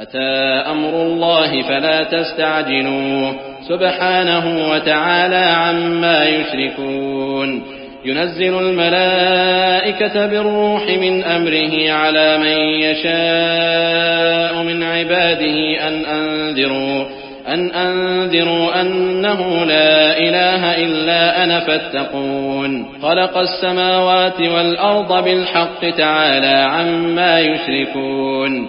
أتى أمر الله فلا تستعجلوه. سبحانه وتعالى عما يشركون. ينزل الملائكة بالروح من أمره على من يشاء من عباده أن أنذروا أن أنذروا أنه لا إله إلا أنا فاتقون. خلق السماوات والأرض بالحق تعالى عما يشركون.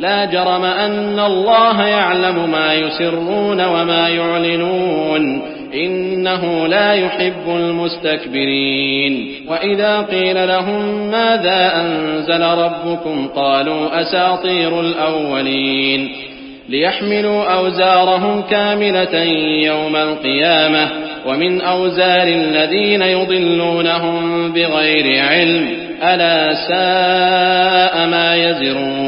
لا جرم أن الله يعلم ما يسرون وما يعلنون. إنه لا يحب المستكبرين. وإذا قيل لهم ماذا أنزل ربكم قالوا أساطير الأولين. ليحملوا أوزارهم كاملة يوم القيامة. ومن أوزار الذين يضلونهم بغير علم. ألا ساء ما يزرون.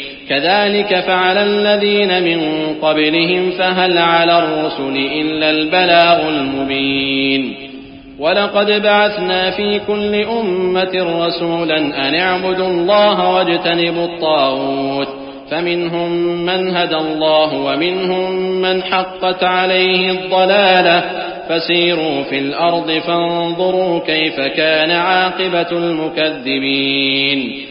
كذلك فعل الذين من قبلهم فهل على الرسل إلا البلاغ المبين. ولقد بعثنا في كل أمة رسولا أن اعبدوا الله واجتنبوا الطاغوت. فمنهم من هدى الله ومنهم من حقت عليه الضلالة. فسيروا في الأرض فانظروا كيف كان عاقبة المكذبين.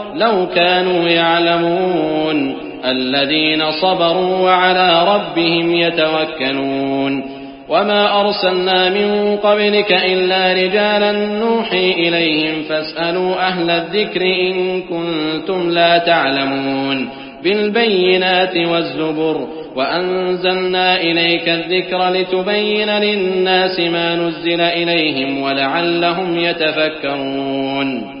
لو كانوا يعلمون الذين صبروا وعلى ربهم يتوكلون وما أرسلنا من قبلك إلا رجالا نوحي إليهم فاسألوا أهل الذكر إن كنتم لا تعلمون بالبينات والزبر وأنزلنا إليك الذكر لتبين للناس ما نزل إليهم ولعلهم يتفكرون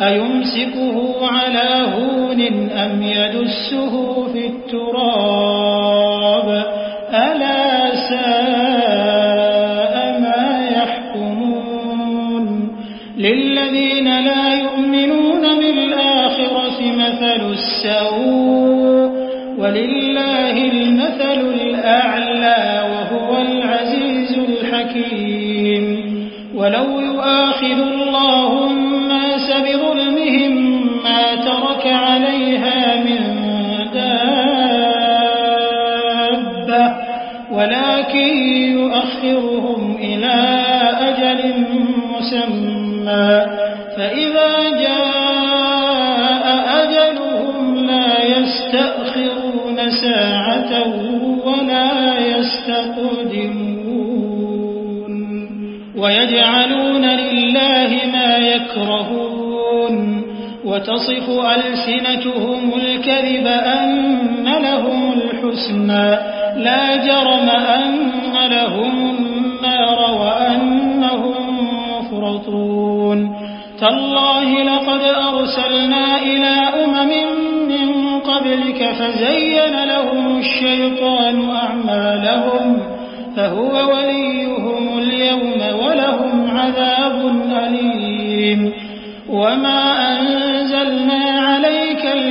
أيمسكه على هون أم يدسه في التراب ولو يؤاخذ الله الناس بظلمهم ما ترك عليها وتصف ألسنتهم الكذب أن لهم الحسنى لا جرم أن لهم النار وأنهم مفرطون. تالله لقد أرسلنا إلى أمم من قبلك فزين لهم الشيطان أعمالهم فهو وليهم اليوم ولهم عذاب أليم. وما عليك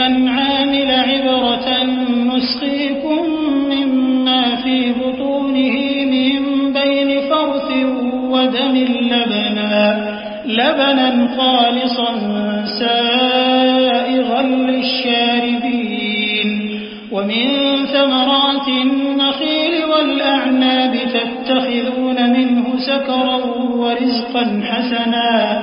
الأنعام لعبرة نسقيكم مما في بطونه من بين فرث ودم لبنا لبنا خالصا سائغا للشاربين. ومن ثمرات النخيل والأعناب تتخذون منه سكرا ورزقا حسنا.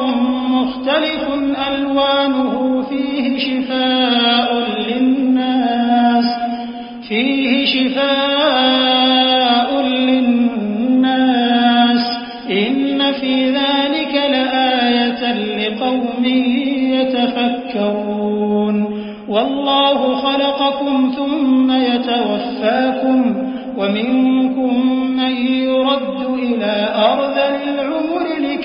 مختلف ألوانه فيه شفاء للناس فيه شفاء للناس. إن في ذلك لآية لقوم يتفكرون. والله خلقكم ثم يتوفاكم ومنكم من يرد إلى أرض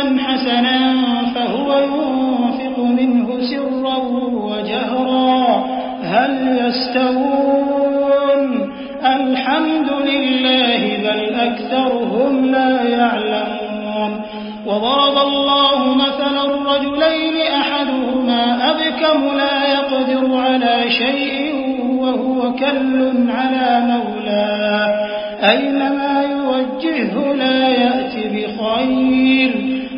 رزقا حسنا فهو ينفق منه سرا وجهرا. هل يستوون؟ الحمد لله بل أكثرهم لا يعلمون. وضرب الله مثلا الرجلين أحدهما أبكم لا يقدر على شيء وهو كل على مولاه. أينما يوجهه لا يأتي بخير.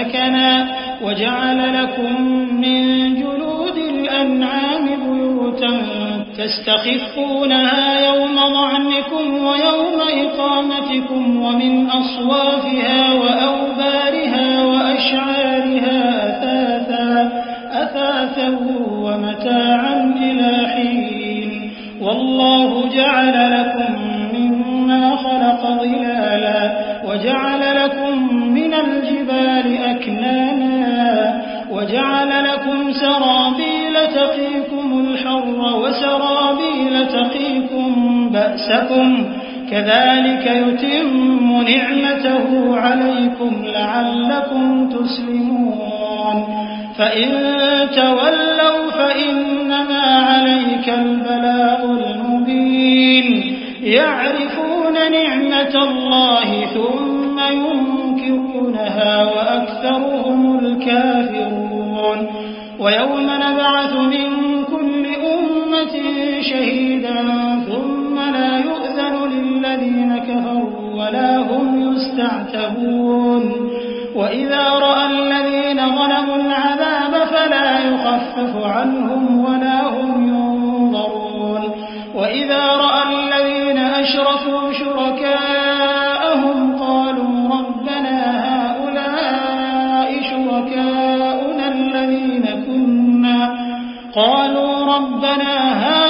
سكنا وجعل لكم من جلود الأنعام بيوتا تستخفونها يوم ظعنكم ويوم إقامتكم ومن أصوافها وأوبارها وأشعارها أثاثا, أثاثا ومتاعا إلى حين. والله جعل لكم بأسكم كذلك يتم نعمته عليكم لعلكم تسلمون. فإن تولوا للذين كفروا ولا هم يستعتبون. وإذا رأى الذين ظلموا العذاب فلا يخفف عنهم ولا هم ينظرون. وإذا رأى الذين أشركوا شركاءهم قالوا ربنا هؤلاء شركاؤنا الذين كنا. قالوا ربنا هؤلاء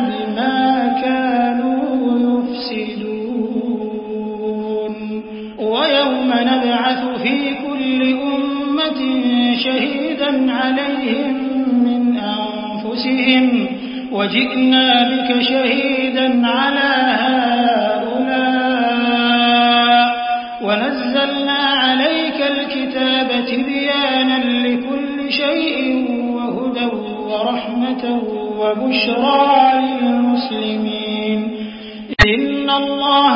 شهيدا عليهم من أنفسهم وجئنا بك شهيدا على هؤلاء ونزلنا عليك الكتاب تبيانا لكل شيء وهدى ورحمة وبشرى للمسلمين. إن الله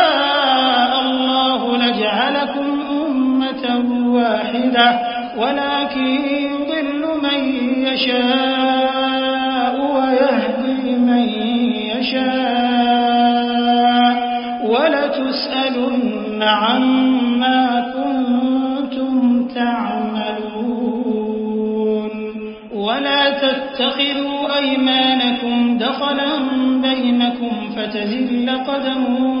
واحدة ولكن يضل من يشاء ويهدي من يشاء. ولتسألن عما كنتم تعملون. ولا تتخذوا أيمانكم دخلا بينكم فتزل قدم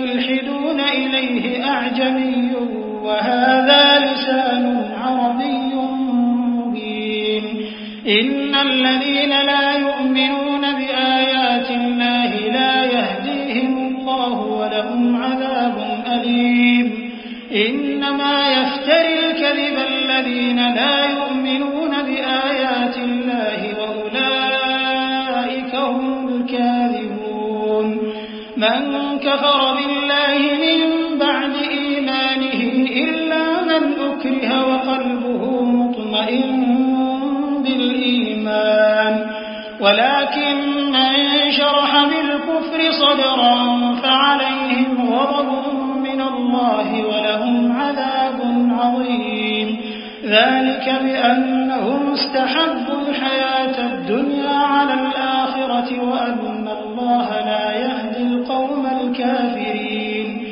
يلحدون إليه أعجمي وهذا لسان عربي مبين. إن الذين لا يؤمنون بآيات الله لا يهديهم الله ولهم عذاب أليم. إنما يفتري الكذب الذين لا يؤمنون بآيات الله وأولئك هم الكاذبون. من كفر ولكن من شرح بالكفر صدرا فعليهم غضب من الله ولهم عذاب عظيم. ذلك بأنهم استحبوا الحياة الدنيا على الآخرة وأن الله لا يهدي القوم الكافرين.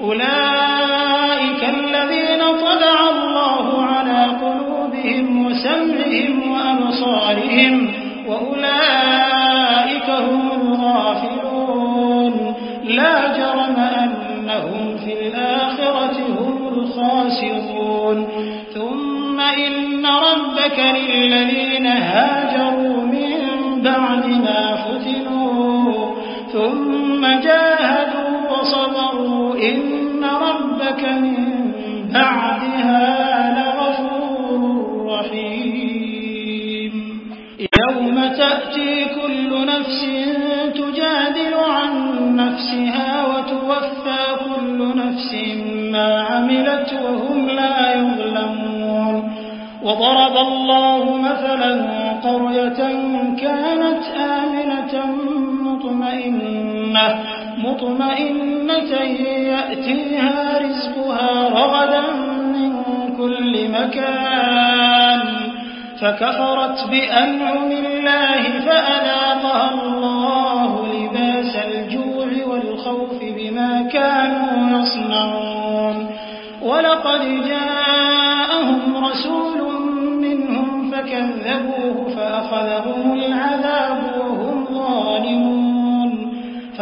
أولئك الذين طبع الله على قلوبهم وسمعهم وأبصارهم ربك للذين هاجروا من بعد الله مثلا قرية كانت آمنة مطمئنة مطمئنة يأتيها رزقها رغدا من كل مكان فكفرت بأنعم الله فأذاقها الله لباس الجوع والخوف بما كانوا يصنعون. ولقد جاءهم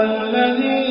الذي